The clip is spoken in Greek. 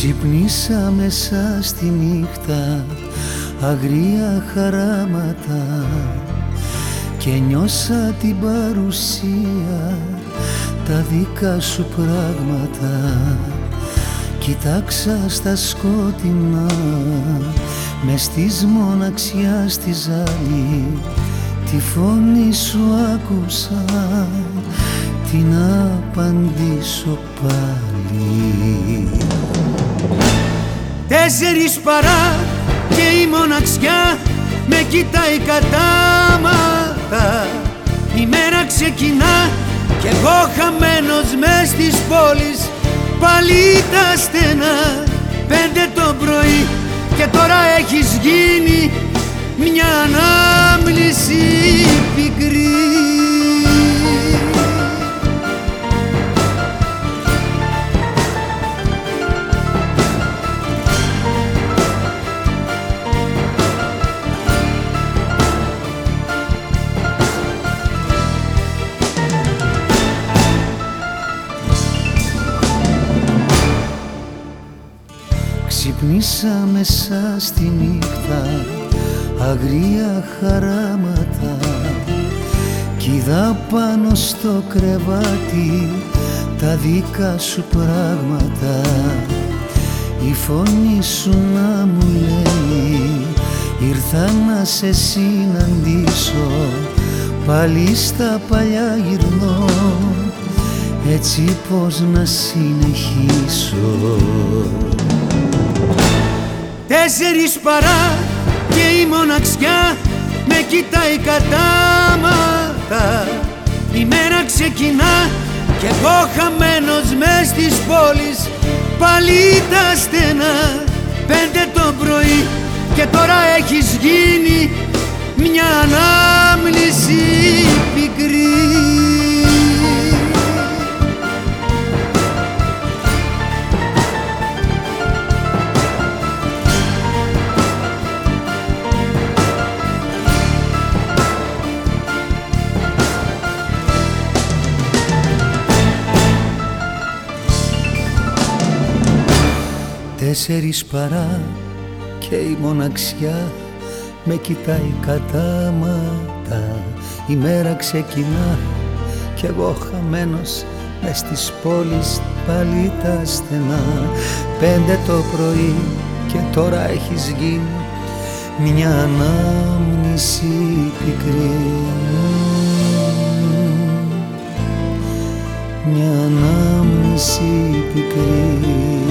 Ξυπνήσα μέσα στη νύχτα αγρία χαράματα και νιώσα την παρουσία τα δικά σου πράγματα. Κοιτάξα στα σκότεινά με στις μοναξιά στη ζάλη. Τη φωνή σου άκουσα τι να απαντήσω πάλι Τέσσερις παρά και η μοναξιά με κοιτάει κατάματα. Η μέρα ξεκινά κι εγώ χαμένος μες στις πόλεις. Πάλι τα στενά Πέντε το πρωί και τώρα έχεις γίνει μια ανάμνηση πικρή Ξυπνήσα μέσα στη νύχτα αγρία χαράματα. Κι είδα πάνω στο κρεβάτι τα δικά σου πράγματα. Η φωνή σου να μου λέει ήρθα να σε συναντήσω πάλι στα παλιά γυρνώ. Έτσι πως να συνεχίσω Τέσσερις παρά και η μοναξιά με κοιτάει κατάματα. Η μέρα ξεκινά και εγώ χαμένος μες στις πόλεις πάλι τα στενά. Πέντε το πρωί Τέσσερις παρά και η μοναξιά με κοιτάει κατάματα. Η μέρα ξεκινά κι εγώ χαμένος μες στις πόλεις πάλι τα στενά. Πέντε το πρωί και τώρα έχεις γίνει μια ανάμνηση πικρή. Μια ανάμνηση πικρή